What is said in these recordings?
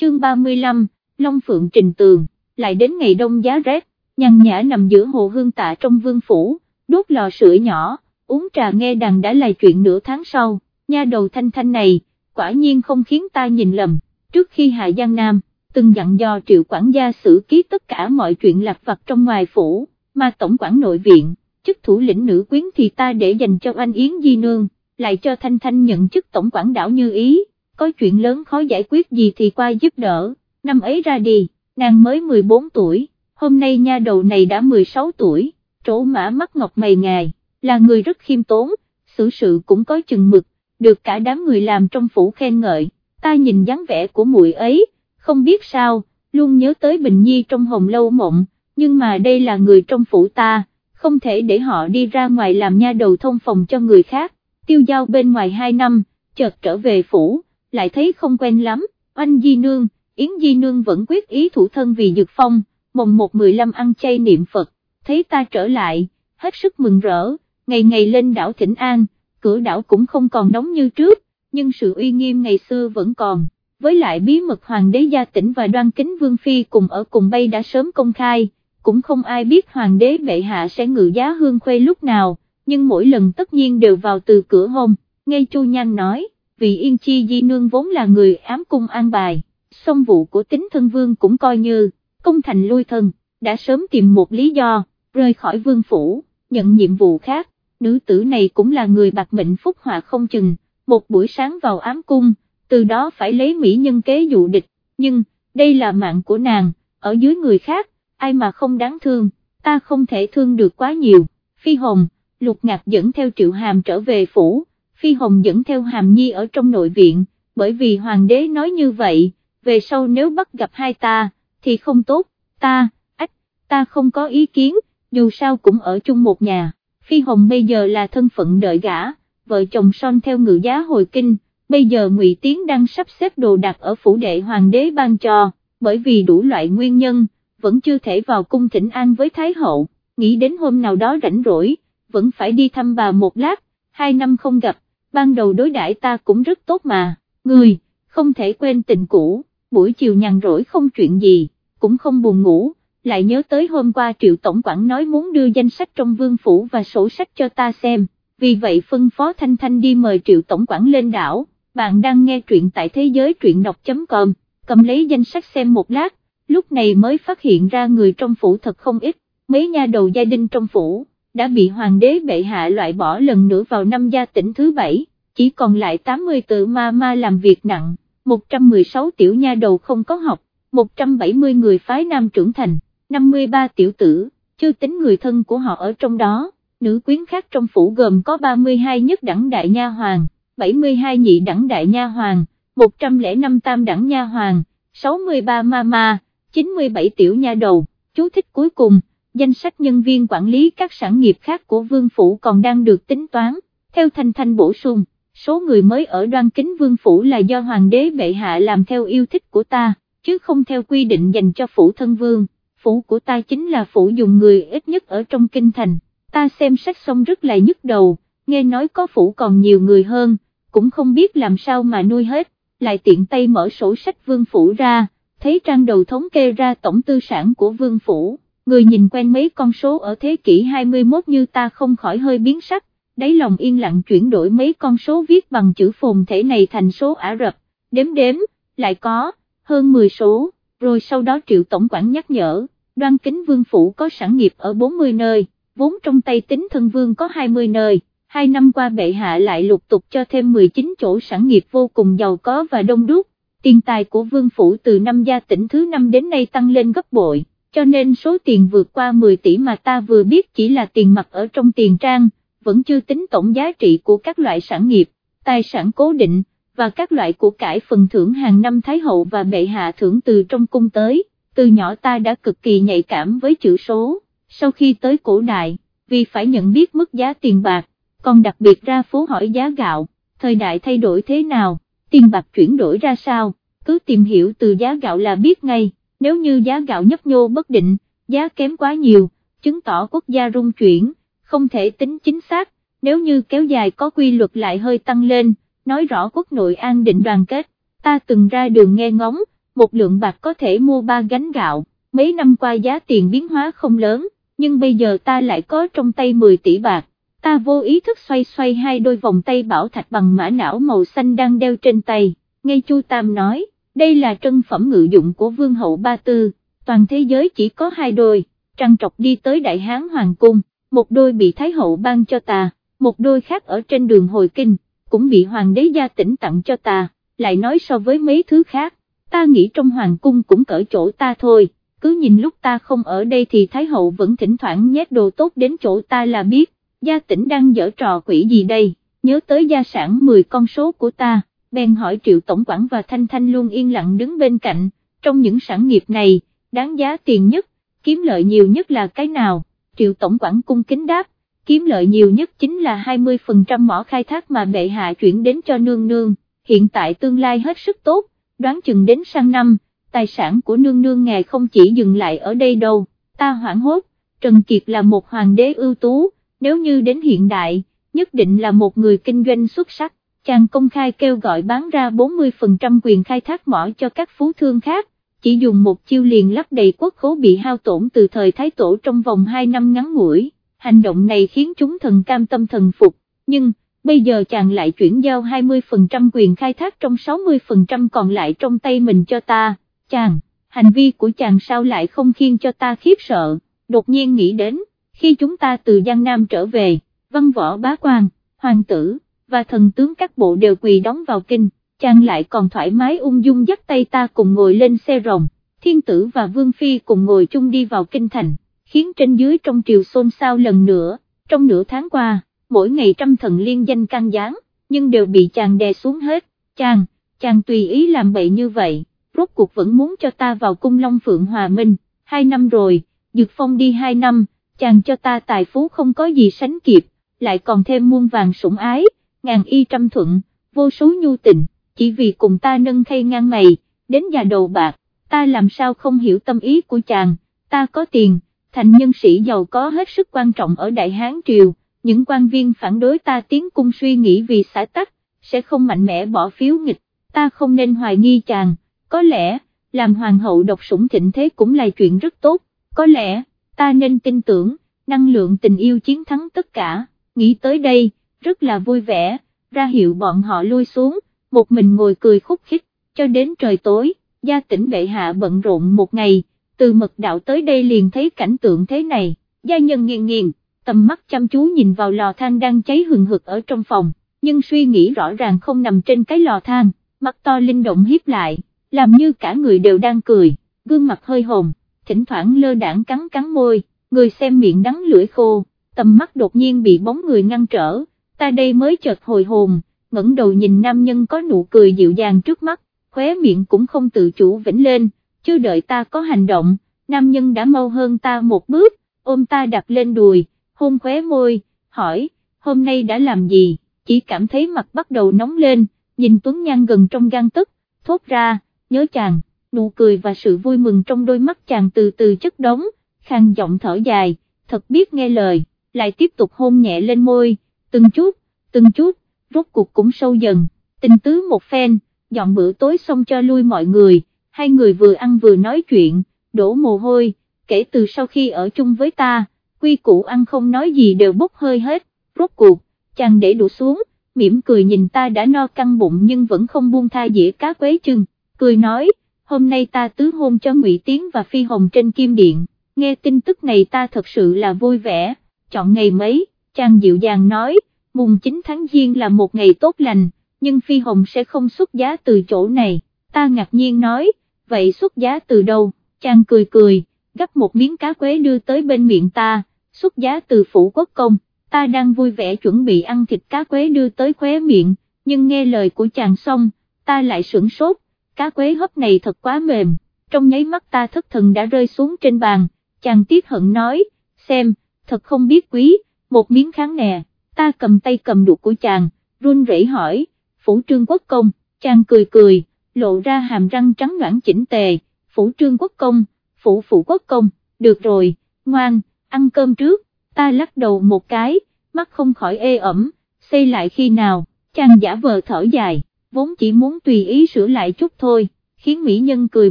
chương 35, Long Phượng Trình Tường, lại đến ngày đông giá rét, nhằn nhã nằm giữa hồ hương tạ trong vương phủ, đốt lò sưởi nhỏ, uống trà nghe đàn đã là chuyện nửa tháng sau, nha đầu thanh thanh này, quả nhiên không khiến ta nhìn lầm, trước khi hạ Giang Nam, từng dặn dò triệu quản gia xử ký tất cả mọi chuyện lạc vặt trong ngoài phủ, mà tổng quản nội viện, chức thủ lĩnh nữ quyến thì ta để dành cho anh Yến Di Nương, lại cho Thanh Thanh nhận chức tổng quản đảo như ý, có chuyện lớn khó giải quyết gì thì qua giúp đỡ, năm ấy ra đi, nàng mới 14 tuổi, hôm nay nha đầu này đã 16 tuổi, trổ mã mắt ngọc mày ngài, là người rất khiêm tốn, xử sự cũng có chừng mực, được cả đám người làm trong phủ khen ngợi, ta nhìn dáng vẻ của muội ấy, không biết sao, luôn nhớ tới Bình Nhi trong hồng lâu mộng, nhưng mà đây là người trong phủ ta, không thể để họ đi ra ngoài làm nha đầu thông phòng cho người khác, tiêu giao bên ngoài 2 năm, chợt trở về phủ, lại thấy không quen lắm, anh Di Nương, Yến Di Nương vẫn quyết ý thủ thân vì dược phong, mồng một mười lăm ăn chay niệm Phật, thấy ta trở lại, hết sức mừng rỡ, ngày ngày lên đảo Thịnh An, cửa đảo cũng không còn đóng như trước, nhưng sự uy nghiêm ngày xưa vẫn còn, với lại bí mật hoàng đế gia tỉnh và đoan kính vương phi cùng ở cùng bay đã sớm công khai, cũng không ai biết hoàng đế bệ hạ sẽ ngự giá hương khuê lúc nào, nhưng mỗi lần tất nhiên đều vào từ cửa hôn, nghe Chu Nhan nói, vì Yên Chi Di Nương vốn là người ám cung an bài, song vụ của tính thân vương cũng coi như, công thành lui thân, đã sớm tìm một lý do, rời khỏi vương phủ, nhận nhiệm vụ khác, nữ tử này cũng là người bạc mệnh phúc hòa không chừng, một buổi sáng vào ám cung, từ đó phải lấy mỹ nhân kế dụ địch, nhưng, đây là mạng của nàng, ở dưới người khác, ai mà không đáng thương, ta không thể thương được quá nhiều, Phi Hồng, Lục Ngạc dẫn theo Triệu Hàm trở về phủ, Phi Hồng dẫn theo Hàm Nhi ở trong nội viện, bởi vì Hoàng đế nói như vậy, về sau nếu bắt gặp hai ta, thì không tốt, ta, ách, ta không có ý kiến, dù sao cũng ở chung một nhà, Phi Hồng bây giờ là thân phận đợi gã, vợ chồng son theo ngự giá hồi kinh, bây giờ Ngụy Tiến đang sắp xếp đồ đạc ở phủ đệ Hoàng đế ban cho, bởi vì đủ loại nguyên nhân, vẫn chưa thể vào cung thỉnh an với Thái Hậu, nghĩ đến hôm nào đó rảnh rỗi, vẫn phải đi thăm bà một lát, hai năm không gặp, ban đầu đối đãi ta cũng rất tốt mà, người, không thể quên tình cũ, buổi chiều nhàn rỗi không chuyện gì, cũng không buồn ngủ, lại nhớ tới hôm qua triệu tổng quản nói muốn đưa danh sách trong vương phủ và sổ sách cho ta xem, vì vậy phân phó Thanh Thanh đi mời triệu tổng quản lên đảo, bạn đang nghe truyện tại thế giới truyện đọc.com, cầm lấy danh sách xem một lát, lúc này mới phát hiện ra người trong phủ thật không ít, mấy nha đầu gia đình trong phủ, đã bị hoàng đế bệ hạ loại bỏ lần nữa vào năm gia tỉnh thứ bảy, chỉ còn lại 80 tự ma ma làm việc nặng, 116 tiểu nha đầu không có học, 170 người phái nam trưởng thành, 53 tiểu tử, chưa tính người thân của họ ở trong đó, nữ quyến khác trong phủ gồm có 32 nhất đẳng đại nha hoàng, 72 nhị đẳng đại nha hoàng, 105 tam đẳng nha hoàng, 63 ma ma, 97 tiểu nha đầu, chú thích cuối cùng, danh sách nhân viên quản lý các sản nghiệp khác của vương phủ còn đang được tính toán, theo thanh thanh bổ sung, số người mới ở đoan kính vương phủ là do hoàng đế bệ hạ làm theo yêu thích của ta, chứ không theo quy định dành cho phủ thân vương, phủ của ta chính là phủ dùng người ít nhất ở trong kinh thành, ta xem sách xong rất là nhức đầu, nghe nói có phủ còn nhiều người hơn, cũng không biết làm sao mà nuôi hết, lại tiện tay mở sổ sách vương phủ ra thấy trang đầu thống kê ra tổng tư sản của vương phủ, người nhìn quen mấy con số ở thế kỷ 21 như ta không khỏi hơi biến sắc, đáy lòng yên lặng chuyển đổi mấy con số viết bằng chữ phồn thể này thành số Ả Rập, đếm đếm, lại có, hơn 10 số, rồi sau đó triệu tổng quản nhắc nhở, đoan kính vương phủ có sản nghiệp ở 40 nơi, vốn trong tay tính thân vương có 20 nơi. Hai năm qua bệ hạ lại lục tục cho thêm 19 chỗ sản nghiệp vô cùng giàu có và đông đúc, tiền tài của vương phủ từ năm gia tỉnh thứ năm đến nay tăng lên gấp bội, cho nên số tiền vượt qua 10 tỷ mà ta vừa biết chỉ là tiền mặt ở trong tiền trang, vẫn chưa tính tổng giá trị của các loại sản nghiệp, tài sản cố định, và các loại của cải phần thưởng hàng năm Thái Hậu và Bệ Hạ thưởng từ trong cung tới, từ nhỏ ta đã cực kỳ nhạy cảm với chữ số, sau khi tới cổ đại, vì phải nhận biết mức giá tiền bạc, còn đặc biệt ra phố hỏi giá gạo, thời đại thay đổi thế nào tiền bạc chuyển đổi ra sao, cứ tìm hiểu từ giá gạo là biết ngay, nếu như giá gạo nhấp nhô bất định, giá kém quá nhiều, chứng tỏ quốc gia rung chuyển, không thể tính chính xác, nếu như kéo dài có quy luật lại hơi tăng lên, nói rõ quốc nội an định đoàn kết, ta từng ra đường nghe ngóng, một lượng bạc có thể mua ba gánh gạo, mấy năm qua giá tiền biến hóa không lớn, nhưng bây giờ ta lại có trong tay 10 tỷ bạc, ta vô ý thức xoay xoay hai đôi vòng tay bảo thạch bằng mã não màu xanh đang đeo trên tay, ngay Chu Tam nói, đây là trân phẩm ngự dụng của vương hậu Ba Tư, toàn thế giới chỉ có hai đôi, trăng trọc đi tới Đại Hán Hoàng Cung, một đôi bị Thái hậu ban cho ta, một đôi khác ở trên đường hồi kinh, cũng bị Hoàng đế gia tỉnh tặng cho ta, lại nói so với mấy thứ khác, ta nghĩ trong Hoàng Cung cũng cỡ chỗ ta thôi cứ nhìn lúc ta không ở đây thì Thái Hậu vẫn thỉnh thoảng nhét đồ tốt đến chỗ ta là biết, gia tỉnh đang dở trò quỷ gì đây, nhớ tới gia sản 10 con số của ta, bèn hỏi Triệu Tổng quản và Thanh Thanh luôn yên lặng đứng bên cạnh, trong những sản nghiệp này, đáng giá tiền nhất, kiếm lợi nhiều nhất là cái nào, Triệu Tổng quản cung kính đáp, kiếm lợi nhiều nhất chính là 20% mỏ khai thác mà bệ hạ chuyển đến cho nương nương, hiện tại tương lai hết sức tốt, đoán chừng đến sang năm, tài sản của nương nương ngài không chỉ dừng lại ở đây đâu, ta hoảng hốt, Trần Kiệt là một hoàng đế ưu tú, nếu như đến hiện đại, nhất định là một người kinh doanh xuất sắc, chàng công khai kêu gọi bán ra 40% quyền khai thác mỏ cho các phú thương khác, chỉ dùng một chiêu liền lắp đầy quốc khố bị hao tổn từ thời Thái Tổ trong vòng 2 năm ngắn ngủi, hành động này khiến chúng thần cam tâm thần phục, nhưng, bây giờ chàng lại chuyển giao 20% quyền khai thác trong 60% còn lại trong tay mình cho ta. Chàng, hành vi của chàng sao lại không khiến cho ta khiếp sợ, đột nhiên nghĩ đến, khi chúng ta từ Giang Nam trở về, văn võ bá quan, hoàng tử, và thần tướng các bộ đều quỳ đóng vào kinh, chàng lại còn thoải mái ung dung dắt tay ta cùng ngồi lên xe rồng, thiên tử và vương phi cùng ngồi chung đi vào kinh thành, khiến trên dưới trong triều xôn xao lần nữa, trong nửa tháng qua, mỗi ngày trăm thần liên danh can gián, nhưng đều bị chàng đè xuống hết, chàng, chàng tùy ý làm bậy như vậy rốt cuộc vẫn muốn cho ta vào cung Long Phượng Hòa Minh, hai năm rồi, Dược Phong đi hai năm, chàng cho ta tài phú không có gì sánh kịp, lại còn thêm muôn vàng sủng ái, ngàn y trăm thuận, vô số nhu tình, chỉ vì cùng ta nâng khay ngang mày, đến già đầu bạc, ta làm sao không hiểu tâm ý của chàng, ta có tiền, thành nhân sĩ giàu có hết sức quan trọng ở Đại Hán Triều, những quan viên phản đối ta tiến cung suy nghĩ vì xã tắc, sẽ không mạnh mẽ bỏ phiếu nghịch, ta không nên hoài nghi chàng có lẽ, làm hoàng hậu độc sủng thịnh thế cũng là chuyện rất tốt, có lẽ, ta nên tin tưởng, năng lượng tình yêu chiến thắng tất cả, nghĩ tới đây, rất là vui vẻ, ra hiệu bọn họ lui xuống, một mình ngồi cười khúc khích, cho đến trời tối, gia tỉnh bệ hạ bận rộn một ngày, từ mật đạo tới đây liền thấy cảnh tượng thế này, gia nhân nghiêng nghiêng, tầm mắt chăm chú nhìn vào lò than đang cháy hừng hực ở trong phòng, nhưng suy nghĩ rõ ràng không nằm trên cái lò than, mắt to linh động hiếp lại làm như cả người đều đang cười, gương mặt hơi hồng, thỉnh thoảng lơ đảng cắn cắn môi, người xem miệng đắng lưỡi khô, tầm mắt đột nhiên bị bóng người ngăn trở, ta đây mới chợt hồi hồn, ngẩng đầu nhìn nam nhân có nụ cười dịu dàng trước mắt, khóe miệng cũng không tự chủ vĩnh lên, chưa đợi ta có hành động, nam nhân đã mau hơn ta một bước, ôm ta đặt lên đùi, hôn khóe môi, hỏi, hôm nay đã làm gì, chỉ cảm thấy mặt bắt đầu nóng lên, nhìn Tuấn Nhan gần trong gan tức, thốt ra, nhớ chàng, nụ cười và sự vui mừng trong đôi mắt chàng từ từ chất đóng, khang giọng thở dài, thật biết nghe lời, lại tiếp tục hôn nhẹ lên môi, từng chút, từng chút, rốt cuộc cũng sâu dần, tình tứ một phen, dọn bữa tối xong cho lui mọi người, hai người vừa ăn vừa nói chuyện, đổ mồ hôi, kể từ sau khi ở chung với ta, quy củ ăn không nói gì đều bốc hơi hết, rốt cuộc, chàng để đủ xuống, mỉm cười nhìn ta đã no căng bụng nhưng vẫn không buông tha dĩa cá quế chừng. Cười nói, hôm nay ta tứ hôn cho Ngụy Tiến và Phi Hồng trên Kim Điện, nghe tin tức này ta thật sự là vui vẻ, chọn ngày mấy, chàng dịu dàng nói, mùng 9 tháng Giêng là một ngày tốt lành, nhưng Phi Hồng sẽ không xuất giá từ chỗ này, ta ngạc nhiên nói, vậy xuất giá từ đâu, chàng cười cười, gấp một miếng cá quế đưa tới bên miệng ta, xuất giá từ phủ quốc công, ta đang vui vẻ chuẩn bị ăn thịt cá quế đưa tới khóe miệng, nhưng nghe lời của chàng xong, ta lại sửng sốt, cá quế hấp này thật quá mềm, trong nháy mắt ta thất thần đã rơi xuống trên bàn, chàng tiếc hận nói, xem, thật không biết quý, một miếng kháng nè, ta cầm tay cầm đũa của chàng, run rẩy hỏi, phủ trương quốc công, chàng cười cười, lộ ra hàm răng trắng noãn chỉnh tề, phủ trương quốc công, phủ phủ quốc công, được rồi, ngoan, ăn cơm trước, ta lắc đầu một cái, mắt không khỏi ê ẩm, xây lại khi nào, chàng giả vờ thở dài vốn chỉ muốn tùy ý sửa lại chút thôi, khiến mỹ nhân cười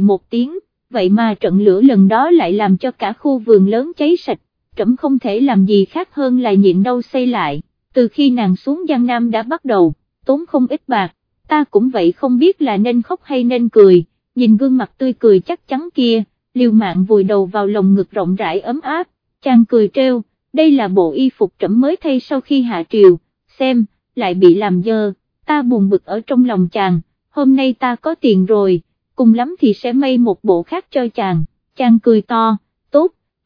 một tiếng, vậy mà trận lửa lần đó lại làm cho cả khu vườn lớn cháy sạch, trẫm không thể làm gì khác hơn là nhịn đau xây lại, từ khi nàng xuống Giang Nam đã bắt đầu, tốn không ít bạc, ta cũng vậy không biết là nên khóc hay nên cười, nhìn gương mặt tươi cười chắc chắn kia, liều mạng vùi đầu vào lồng ngực rộng rãi ấm áp, chàng cười treo, đây là bộ y phục trẫm mới thay sau khi hạ triều, xem, lại bị làm dơ, ta buồn bực ở trong lòng chàng, hôm nay ta có tiền rồi, cùng lắm thì sẽ may một bộ khác cho chàng, chàng cười to,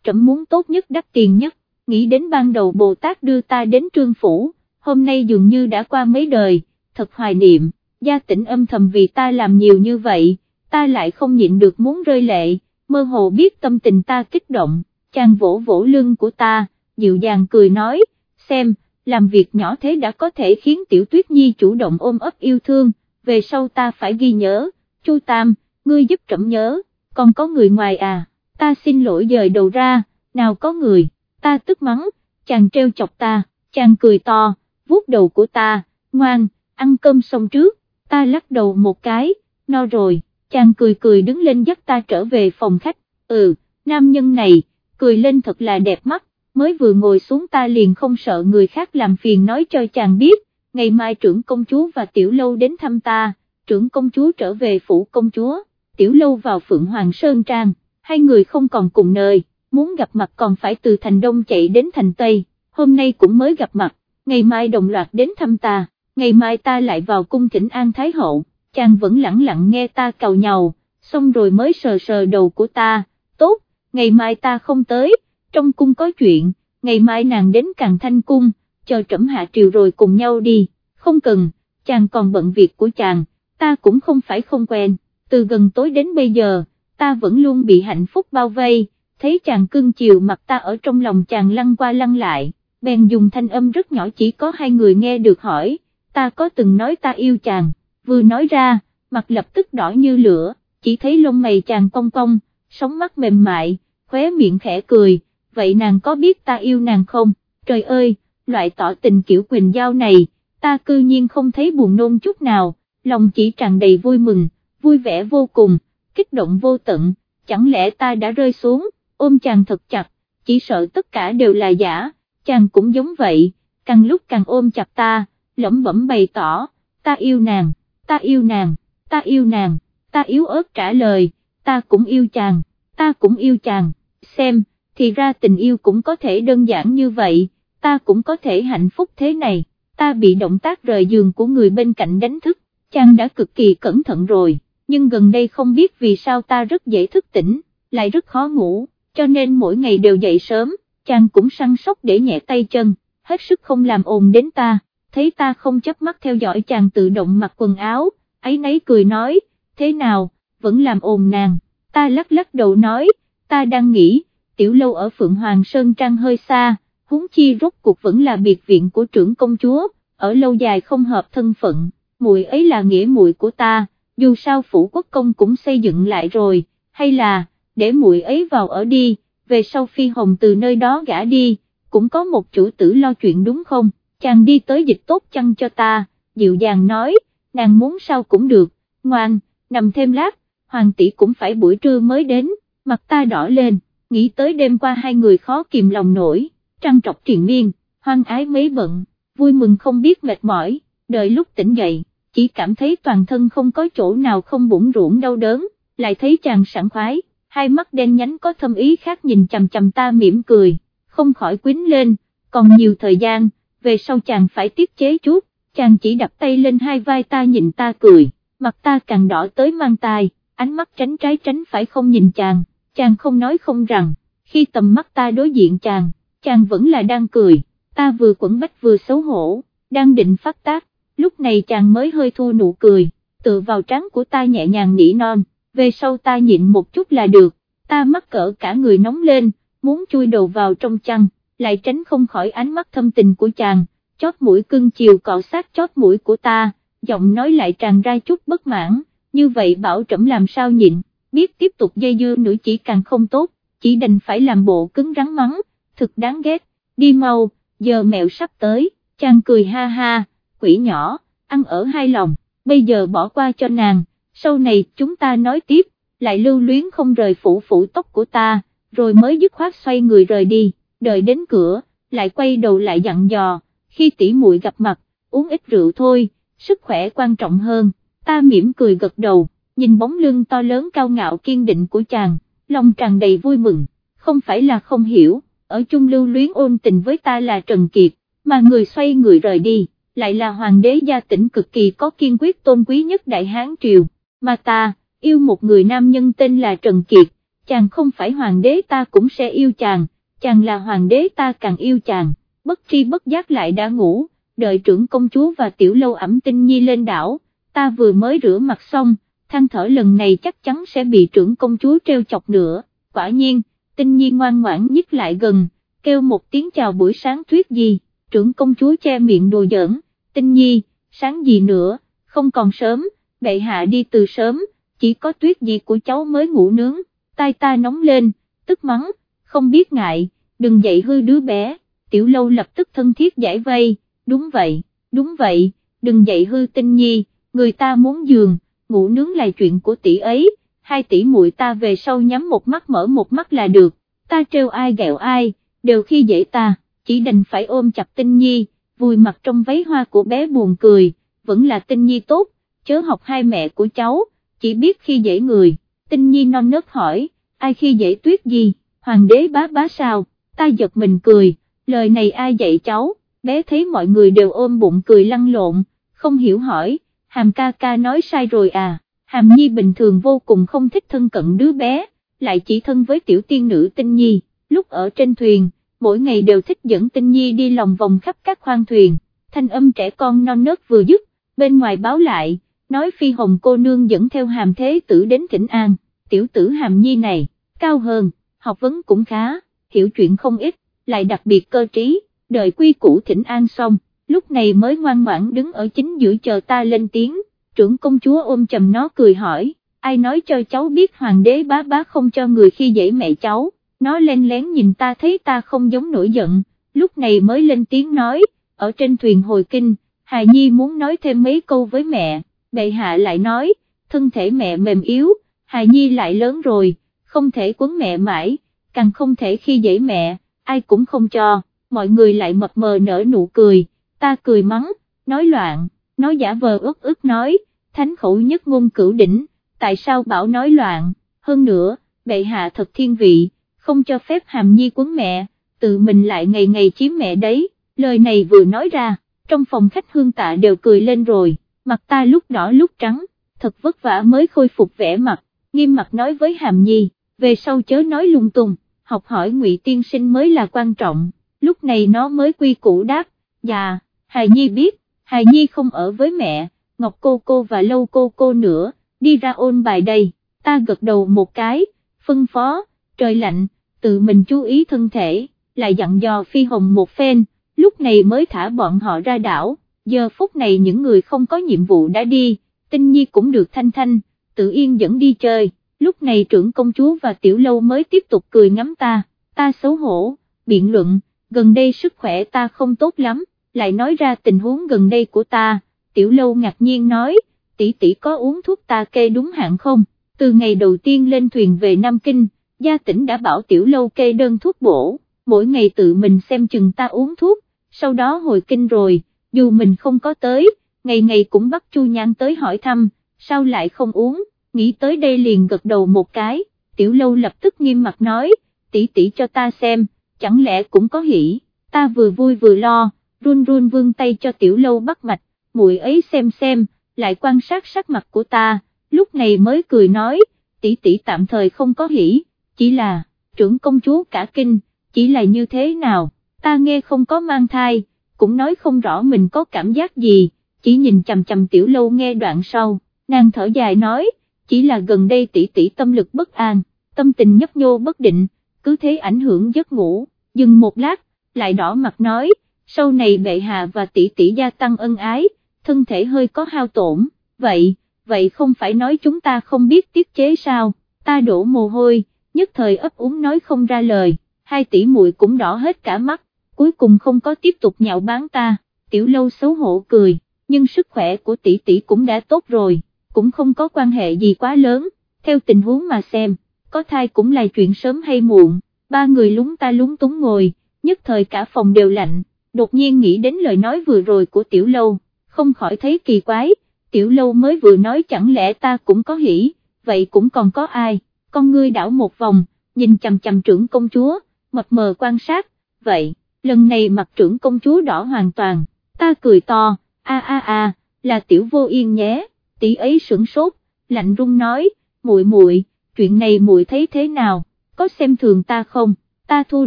trẫm muốn tốt nhất đắt tiền nhất, nghĩ đến ban đầu Bồ Tát đưa ta đến trương phủ, hôm nay dường như đã qua mấy đời, thật hoài niệm, gia tỉnh âm thầm vì ta làm nhiều như vậy, ta lại không nhịn được muốn rơi lệ, mơ hồ biết tâm tình ta kích động, chàng vỗ vỗ lưng của ta, dịu dàng cười nói, xem, làm việc nhỏ thế đã có thể khiến Tiểu Tuyết Nhi chủ động ôm ấp yêu thương, về sau ta phải ghi nhớ, Chu Tam, ngươi giúp trẫm nhớ, còn có người ngoài à, ta xin lỗi dời đầu ra, nào có người, ta tức mắng, chàng treo chọc ta, chàng cười to, vuốt đầu của ta, ngoan, ăn cơm xong trước, ta lắc đầu một cái, no rồi, chàng cười cười đứng lên dắt ta trở về phòng khách, ừ, nam nhân này, cười lên thật là đẹp mắt, mới vừa ngồi xuống ta liền không sợ người khác làm phiền nói cho chàng biết, ngày mai trưởng công chúa và tiểu lâu đến thăm ta, trưởng công chúa trở về phủ công chúa, tiểu lâu vào Phượng Hoàng Sơn Trang, hai người không còn cùng nơi, muốn gặp mặt còn phải từ thành Đông chạy đến thành Tây, hôm nay cũng mới gặp mặt, ngày mai đồng loạt đến thăm ta, ngày mai ta lại vào cung thỉnh An Thái Hậu, chàng vẫn lặng lặng nghe ta cầu nhau, xong rồi mới sờ sờ đầu của ta, tốt, ngày mai ta không tới, trong cung có chuyện, ngày mai nàng đến càng thanh cung, chờ trẫm hạ triều rồi cùng nhau đi, không cần, chàng còn bận việc của chàng, ta cũng không phải không quen, từ gần tối đến bây giờ, ta vẫn luôn bị hạnh phúc bao vây, thấy chàng cưng chiều mặt ta ở trong lòng chàng lăn qua lăn lại, bèn dùng thanh âm rất nhỏ chỉ có hai người nghe được hỏi, ta có từng nói ta yêu chàng, vừa nói ra, mặt lập tức đỏ như lửa, chỉ thấy lông mày chàng cong cong, sóng mắt mềm mại, khóe miệng khẽ cười, vậy nàng có biết ta yêu nàng không, trời ơi, loại tỏ tình kiểu quỳnh giao này, ta cư nhiên không thấy buồn nôn chút nào, lòng chỉ tràn đầy vui mừng, vui vẻ vô cùng, kích động vô tận, chẳng lẽ ta đã rơi xuống, ôm chàng thật chặt, chỉ sợ tất cả đều là giả, chàng cũng giống vậy, càng lúc càng ôm chặt ta, lẩm bẩm bày tỏ, ta yêu nàng, ta yêu nàng, ta yêu nàng, ta yếu ớt trả lời, ta cũng yêu chàng, ta cũng yêu chàng, xem, thì ra tình yêu cũng có thể đơn giản như vậy, ta cũng có thể hạnh phúc thế này, ta bị động tác rời giường của người bên cạnh đánh thức, chàng đã cực kỳ cẩn thận rồi, nhưng gần đây không biết vì sao ta rất dễ thức tỉnh, lại rất khó ngủ, cho nên mỗi ngày đều dậy sớm, chàng cũng săn sóc để nhẹ tay chân, hết sức không làm ồn đến ta, thấy ta không chấp mắt theo dõi chàng tự động mặc quần áo, ấy nấy cười nói, thế nào, vẫn làm ồn nàng, ta lắc lắc đầu nói, ta đang nghĩ, tiểu lâu ở Phượng Hoàng Sơn Trang hơi xa, huống chi rốt cuộc vẫn là biệt viện của trưởng công chúa, ở lâu dài không hợp thân phận, muội ấy là nghĩa muội của ta, dù sao phủ quốc công cũng xây dựng lại rồi, hay là, để muội ấy vào ở đi, về sau phi hồng từ nơi đó gã đi, cũng có một chủ tử lo chuyện đúng không, chàng đi tới dịch tốt chăng cho ta, dịu dàng nói, nàng muốn sao cũng được, ngoan, nằm thêm lát, hoàng tỷ cũng phải buổi trưa mới đến, mặt ta đỏ lên, nghĩ tới đêm qua hai người khó kìm lòng nổi, trăng trọc triền miên, hoang ái mấy bận, vui mừng không biết mệt mỏi, đợi lúc tỉnh dậy, chỉ cảm thấy toàn thân không có chỗ nào không bủng ruộng đau đớn, lại thấy chàng sảng khoái, hai mắt đen nhánh có thâm ý khác nhìn chầm chầm ta mỉm cười, không khỏi quýnh lên, còn nhiều thời gian, về sau chàng phải tiết chế chút, chàng chỉ đập tay lên hai vai ta nhìn ta cười, mặt ta càng đỏ tới mang tai, ánh mắt tránh trái tránh phải không nhìn chàng, chàng không nói không rằng, khi tầm mắt ta đối diện chàng, chàng vẫn là đang cười, ta vừa quẩn bách vừa xấu hổ, đang định phát tác, lúc này chàng mới hơi thu nụ cười, tự vào trắng của ta nhẹ nhàng nỉ non, về sau ta nhịn một chút là được, ta mắc cỡ cả người nóng lên, muốn chui đầu vào trong chăn, lại tránh không khỏi ánh mắt thâm tình của chàng, chót mũi cưng chiều cọ sát chót mũi của ta, giọng nói lại tràn ra chút bất mãn, như vậy bảo trẫm làm sao nhịn, biết tiếp tục dây dưa nữa chỉ càng không tốt, chỉ đành phải làm bộ cứng rắn mắng, thực đáng ghét, đi mau, giờ mẹo sắp tới, chàng cười ha ha, quỷ nhỏ, ăn ở hai lòng, bây giờ bỏ qua cho nàng, sau này chúng ta nói tiếp, lại lưu luyến không rời phủ phủ tóc của ta, rồi mới dứt khoát xoay người rời đi, đợi đến cửa, lại quay đầu lại dặn dò, khi tỷ muội gặp mặt, uống ít rượu thôi, sức khỏe quan trọng hơn, ta mỉm cười gật đầu, nhìn bóng lưng to lớn cao ngạo kiên định của chàng, lòng tràn đầy vui mừng, không phải là không hiểu, ở chung lưu luyến ôn tình với ta là Trần Kiệt, mà người xoay người rời đi, lại là hoàng đế gia tỉnh cực kỳ có kiên quyết tôn quý nhất Đại Hán Triều, mà ta, yêu một người nam nhân tên là Trần Kiệt, chàng không phải hoàng đế ta cũng sẽ yêu chàng, chàng là hoàng đế ta càng yêu chàng, bất tri bất giác lại đã ngủ, đợi trưởng công chúa và tiểu lâu ẩm tinh nhi lên đảo, ta vừa mới rửa mặt xong, than thở lần này chắc chắn sẽ bị trưởng công chúa treo chọc nữa, quả nhiên, tinh nhi ngoan ngoãn nhích lại gần, kêu một tiếng chào buổi sáng thuyết gì, trưởng công chúa che miệng đồ giỡn, tinh nhi, sáng gì nữa, không còn sớm, bệ hạ đi từ sớm, chỉ có tuyết gì của cháu mới ngủ nướng, tai ta nóng lên, tức mắng, không biết ngại, đừng dậy hư đứa bé, tiểu lâu lập tức thân thiết giải vây, đúng vậy, đúng vậy, đừng dậy hư tinh nhi, người ta muốn giường, ngủ nướng là chuyện của tỷ ấy, hai tỷ muội ta về sau nhắm một mắt mở một mắt là được, ta trêu ai ghẹo ai, đều khi dễ ta, chỉ đành phải ôm chặt tinh nhi, vùi mặt trong váy hoa của bé buồn cười, vẫn là tinh nhi tốt, chớ học hai mẹ của cháu, chỉ biết khi dễ người, tinh nhi non nớt hỏi, ai khi dễ tuyết gì, hoàng đế bá bá sao, ta giật mình cười, lời này ai dạy cháu, bé thấy mọi người đều ôm bụng cười lăn lộn, không hiểu hỏi, hàm ca ca nói sai rồi à, hàm nhi bình thường vô cùng không thích thân cận đứa bé, lại chỉ thân với tiểu tiên nữ tinh nhi, lúc ở trên thuyền, mỗi ngày đều thích dẫn tinh nhi đi lòng vòng khắp các khoang thuyền, thanh âm trẻ con non nớt vừa dứt, bên ngoài báo lại, nói phi hồng cô nương dẫn theo hàm thế tử đến thỉnh an, tiểu tử hàm nhi này, cao hơn, học vấn cũng khá, hiểu chuyện không ít, lại đặc biệt cơ trí, đợi quy củ thỉnh an xong, lúc này mới ngoan ngoãn đứng ở chính giữa chờ ta lên tiếng, trưởng công chúa ôm chầm nó cười hỏi, ai nói cho cháu biết hoàng đế bá bá không cho người khi dễ mẹ cháu, nó len lén nhìn ta thấy ta không giống nổi giận, lúc này mới lên tiếng nói, ở trên thuyền hồi kinh, Hà Nhi muốn nói thêm mấy câu với mẹ, bệ hạ lại nói, thân thể mẹ mềm yếu, Hà Nhi lại lớn rồi, không thể quấn mẹ mãi, càng không thể khi dễ mẹ, ai cũng không cho, mọi người lại mập mờ nở nụ cười, ta cười mắng, nói loạn, nói giả vờ ức ức nói, thánh khẩu nhất ngôn cửu đỉnh, tại sao bảo nói loạn, hơn nữa, bệ hạ thật thiên vị, không cho phép hàm nhi quấn mẹ, tự mình lại ngày ngày chiếm mẹ đấy, lời này vừa nói ra, trong phòng khách hương tạ đều cười lên rồi, mặt ta lúc đỏ lúc trắng, thật vất vả mới khôi phục vẻ mặt, nghiêm mặt nói với hàm nhi, về sau chớ nói lung tung, học hỏi ngụy tiên sinh mới là quan trọng, lúc này nó mới quy củ đáp, dạ, hài nhi biết, hài nhi không ở với mẹ, ngọc cô cô và lâu cô cô nữa, đi ra ôn bài đây, ta gật đầu một cái, phân phó, trời lạnh, tự mình chú ý thân thể, lại dặn dò phi hồng một phen, lúc này mới thả bọn họ ra đảo, giờ phút này những người không có nhiệm vụ đã đi, tinh nhi cũng được thanh thanh, tự yên dẫn đi chơi, lúc này trưởng công chúa và tiểu lâu mới tiếp tục cười ngắm ta, ta xấu hổ, biện luận, gần đây sức khỏe ta không tốt lắm, lại nói ra tình huống gần đây của ta, tiểu lâu ngạc nhiên nói, tỷ tỷ có uống thuốc ta kê đúng hạn không, từ ngày đầu tiên lên thuyền về Nam Kinh, gia tỉnh đã bảo tiểu lâu kê đơn thuốc bổ, mỗi ngày tự mình xem chừng ta uống thuốc, sau đó hồi kinh rồi, dù mình không có tới, ngày ngày cũng bắt Chu Nhan tới hỏi thăm, sao lại không uống, nghĩ tới đây liền gật đầu một cái, tiểu lâu lập tức nghiêm mặt nói, tỷ tỷ cho ta xem, chẳng lẽ cũng có hỉ, ta vừa vui vừa lo, run run vương tay cho tiểu lâu bắt mạch, muội ấy xem xem, lại quan sát sắc mặt của ta, lúc này mới cười nói, tỷ tỷ tạm thời không có hỉ, chỉ là, trưởng công chúa cả kinh, chỉ là như thế nào, ta nghe không có mang thai, cũng nói không rõ mình có cảm giác gì, chỉ nhìn chầm chầm tiểu lâu nghe đoạn sau, nàng thở dài nói, chỉ là gần đây tỷ tỷ tâm lực bất an, tâm tình nhấp nhô bất định, cứ thế ảnh hưởng giấc ngủ, dừng một lát, lại đỏ mặt nói, sau này bệ hạ và tỷ tỷ gia tăng ân ái, thân thể hơi có hao tổn, vậy, vậy không phải nói chúng ta không biết tiết chế sao, ta đổ mồ hôi, nhất thời ấp úng nói không ra lời, hai tỷ muội cũng đỏ hết cả mắt, cuối cùng không có tiếp tục nhạo bán ta, tiểu lâu xấu hổ cười, nhưng sức khỏe của tỷ tỷ cũng đã tốt rồi, cũng không có quan hệ gì quá lớn, theo tình huống mà xem, có thai cũng là chuyện sớm hay muộn, ba người lúng ta lúng túng ngồi, nhất thời cả phòng đều lạnh, đột nhiên nghĩ đến lời nói vừa rồi của tiểu lâu, không khỏi thấy kỳ quái, tiểu lâu mới vừa nói chẳng lẽ ta cũng có hỉ, vậy cũng còn có ai, con ngươi đảo một vòng, nhìn chầm chầm trưởng công chúa, mập mờ quan sát, vậy, lần này mặt trưởng công chúa đỏ hoàn toàn, ta cười to, a a a, là tiểu vô yên nhé, tỷ ấy sửng sốt, lạnh run nói, muội muội, chuyện này muội thấy thế nào, có xem thường ta không, ta thu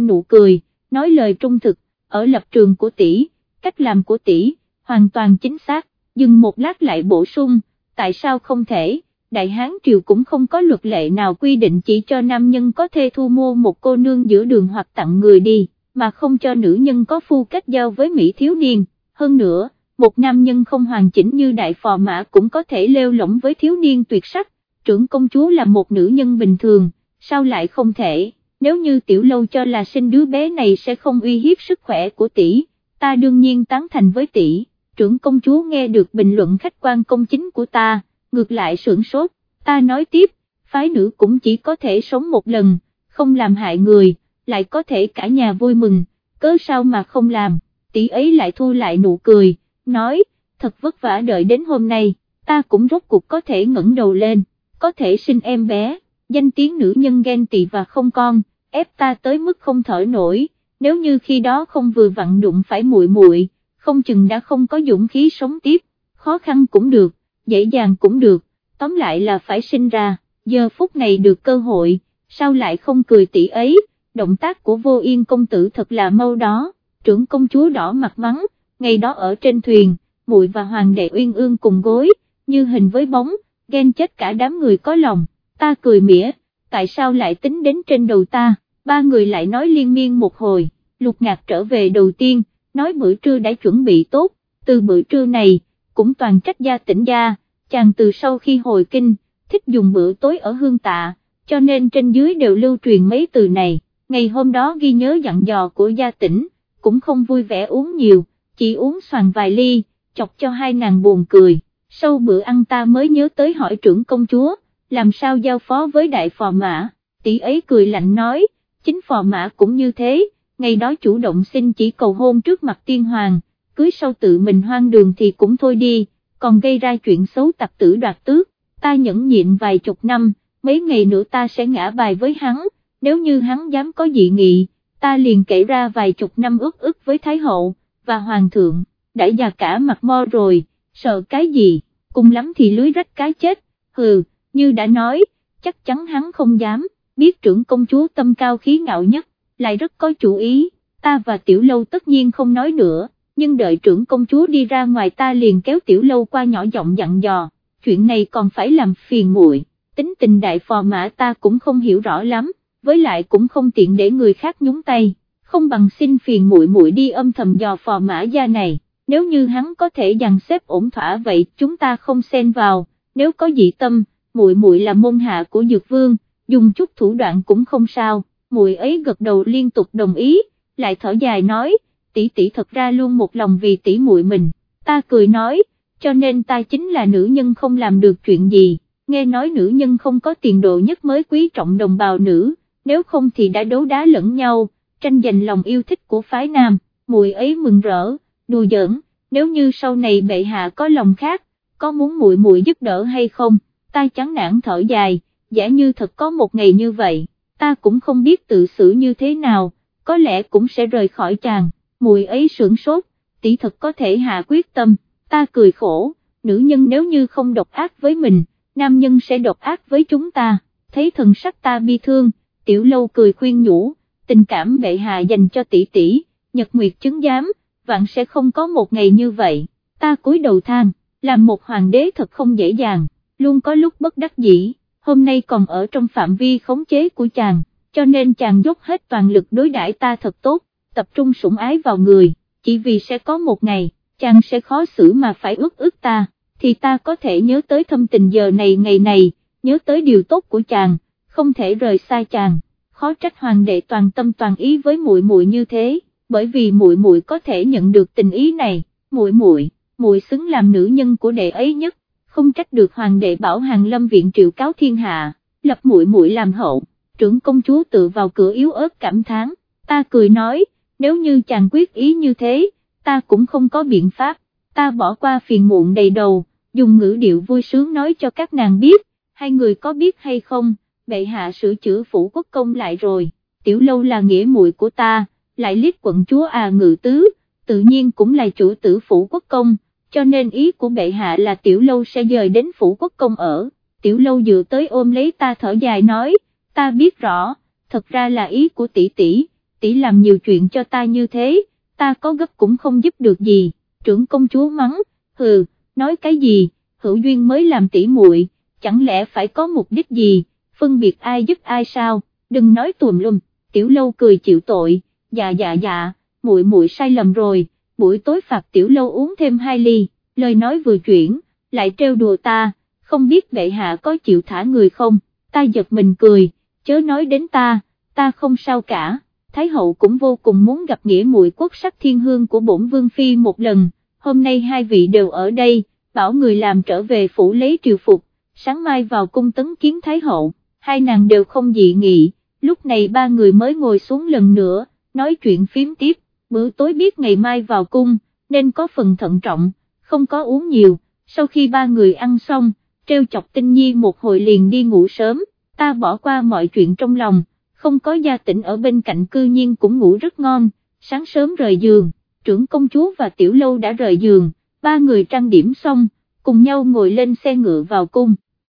nụ cười, nói lời trung thực, ở lập trường của tỷ, cách làm của tỷ, hoàn toàn chính xác, dừng một lát lại bổ sung, tại sao không thể, Đại Hán Triều cũng không có luật lệ nào quy định chỉ cho nam nhân có thể thu mua một cô nương giữa đường hoặc tặng người đi, mà không cho nữ nhân có phu kết giao với Mỹ thiếu niên, hơn nữa, một nam nhân không hoàn chỉnh như đại phò mã cũng có thể leo lỏng với thiếu niên tuyệt sắc, trưởng công chúa là một nữ nhân bình thường, sao lại không thể, nếu như tiểu lâu cho là sinh đứa bé này sẽ không uy hiếp sức khỏe của tỷ, ta đương nhiên tán thành với tỷ, trưởng công chúa nghe được bình luận khách quan công chính của ta, ngược lại sưởng sốt, ta nói tiếp, phái nữ cũng chỉ có thể sống một lần, không làm hại người, lại có thể cả nhà vui mừng, cớ sao mà không làm, tỷ ấy lại thu lại nụ cười, nói, thật vất vả đợi đến hôm nay, ta cũng rốt cuộc có thể ngẩng đầu lên, có thể sinh em bé, danh tiếng nữ nhân ghen tị và không con, ép ta tới mức không thở nổi, nếu như khi đó không vừa vặn đụng phải muội muội, không chừng đã không có dũng khí sống tiếp, khó khăn cũng được, dễ dàng cũng được, tóm lại là phải sinh ra, giờ phút này được cơ hội, sao lại không cười tỷ ấy, động tác của vô yên công tử thật là mau đó, trưởng công chúa đỏ mặt mắng, ngày đó ở trên thuyền, muội và hoàng đệ uyên ương cùng gối, như hình với bóng, ghen chết cả đám người có lòng, ta cười mỉa, tại sao lại tính đến trên đầu ta, ba người lại nói liên miên một hồi, lục ngạc trở về đầu tiên, nói bữa trưa đã chuẩn bị tốt, từ bữa trưa này, cũng toàn trách gia tỉnh gia, chàng từ sau khi hồi kinh, thích dùng bữa tối ở hương tạ, cho nên trên dưới đều lưu truyền mấy từ này, ngày hôm đó ghi nhớ dặn dò của gia tỉnh, cũng không vui vẻ uống nhiều, chỉ uống xoàn vài ly, chọc cho hai nàng buồn cười, sau bữa ăn ta mới nhớ tới hỏi trưởng công chúa, làm sao giao phó với đại phò mã, tỷ ấy cười lạnh nói, chính phò mã cũng như thế, ngày đó chủ động xin chỉ cầu hôn trước mặt tiên hoàng, cưới sau tự mình hoang đường thì cũng thôi đi, còn gây ra chuyện xấu tặc tử đoạt tước, ta nhẫn nhịn vài chục năm, mấy ngày nữa ta sẽ ngã bài với hắn, nếu như hắn dám có dị nghị, ta liền kể ra vài chục năm ước ức với Thái Hậu, và Hoàng thượng, đã già cả mặt mo rồi, sợ cái gì, cùng lắm thì lưới rách cái chết, hừ, như đã nói, chắc chắn hắn không dám, biết trưởng công chúa tâm cao khí ngạo nhất, lại rất có chủ ý, ta và tiểu lâu tất nhiên không nói nữa nhưng đợi trưởng công chúa đi ra ngoài ta liền kéo tiểu lâu qua nhỏ giọng dặn dò, chuyện này còn phải làm phiền muội. tính tình đại phò mã ta cũng không hiểu rõ lắm, với lại cũng không tiện để người khác nhúng tay, không bằng xin phiền muội muội đi âm thầm dò phò mã gia này, nếu như hắn có thể dàn xếp ổn thỏa vậy chúng ta không xen vào, nếu có dị tâm, muội muội là môn hạ của dược vương, dùng chút thủ đoạn cũng không sao, muội ấy gật đầu liên tục đồng ý, lại thở dài nói, tỷ tỷ thật ra luôn một lòng vì tỷ muội mình, ta cười nói, cho nên ta chính là nữ nhân không làm được chuyện gì, nghe nói nữ nhân không có tiền độ nhất mới quý trọng đồng bào nữ, nếu không thì đã đấu đá lẫn nhau, tranh giành lòng yêu thích của phái nam, muội ấy mừng rỡ, đùa giỡn, nếu như sau này bệ hạ có lòng khác, có muốn muội muội giúp đỡ hay không, ta chán nản thở dài, giả như thật có một ngày như vậy, ta cũng không biết tự xử như thế nào, có lẽ cũng sẽ rời khỏi chàng mùi ấy sưởng sốt, tỷ thật có thể hạ quyết tâm, ta cười khổ, nữ nhân nếu như không độc ác với mình, nam nhân sẽ độc ác với chúng ta, thấy thần sắc ta bi thương, tiểu lâu cười khuyên nhủ, tình cảm bệ hạ dành cho tỷ tỷ, nhật nguyệt chứng giám, vạn sẽ không có một ngày như vậy, ta cúi đầu than, làm một hoàng đế thật không dễ dàng, luôn có lúc bất đắc dĩ, hôm nay còn ở trong phạm vi khống chế của chàng, cho nên chàng dốc hết toàn lực đối đãi ta thật tốt, tập trung sủng ái vào người, chỉ vì sẽ có một ngày, chàng sẽ khó xử mà phải ước ước ta, thì ta có thể nhớ tới thâm tình giờ này ngày này, nhớ tới điều tốt của chàng, không thể rời xa chàng, khó trách hoàng đệ toàn tâm toàn ý với muội muội như thế, bởi vì muội muội có thể nhận được tình ý này, muội muội, muội xứng làm nữ nhân của đệ ấy nhất, không trách được hoàng đệ bảo hàng lâm viện triệu cáo thiên hạ, lập muội muội làm hậu, trưởng công chúa tự vào cửa yếu ớt cảm thán, ta cười nói, nếu như chàng quyết ý như thế, ta cũng không có biện pháp, ta bỏ qua phiền muộn đầy đầu, dùng ngữ điệu vui sướng nói cho các nàng biết, hai người có biết hay không, bệ hạ sửa chữa phủ quốc công lại rồi, tiểu lâu là nghĩa muội của ta, lại liếc quận chúa à ngự tứ, tự nhiên cũng là chủ tử phủ quốc công, cho nên ý của bệ hạ là tiểu lâu sẽ dời đến phủ quốc công ở, tiểu lâu dựa tới ôm lấy ta thở dài nói, ta biết rõ, thật ra là ý của tỷ tỷ, tỷ làm nhiều chuyện cho ta như thế, ta có gấp cũng không giúp được gì, trưởng công chúa mắng, hừ, nói cái gì, hữu duyên mới làm tỷ muội, chẳng lẽ phải có mục đích gì, phân biệt ai giúp ai sao, đừng nói tùm lum, tiểu lâu cười chịu tội, dạ dạ dạ, muội muội sai lầm rồi, buổi tối phạt tiểu lâu uống thêm hai ly, lời nói vừa chuyển, lại trêu đùa ta, không biết bệ hạ có chịu thả người không, ta giật mình cười, chớ nói đến ta, ta không sao cả, Thái hậu cũng vô cùng muốn gặp nghĩa muội quốc sắc thiên hương của bổn vương phi một lần, hôm nay hai vị đều ở đây, bảo người làm trở về phủ lấy triều phục, sáng mai vào cung tấn kiến Thái hậu, hai nàng đều không dị nghị, lúc này ba người mới ngồi xuống lần nữa, nói chuyện phím tiếp, bữa tối biết ngày mai vào cung, nên có phần thận trọng, không có uống nhiều, sau khi ba người ăn xong, treo chọc tinh nhi một hồi liền đi ngủ sớm, ta bỏ qua mọi chuyện trong lòng, không có gia tỉnh ở bên cạnh cư nhiên cũng ngủ rất ngon, sáng sớm rời giường, trưởng công chúa và tiểu lâu đã rời giường, ba người trang điểm xong, cùng nhau ngồi lên xe ngựa vào cung.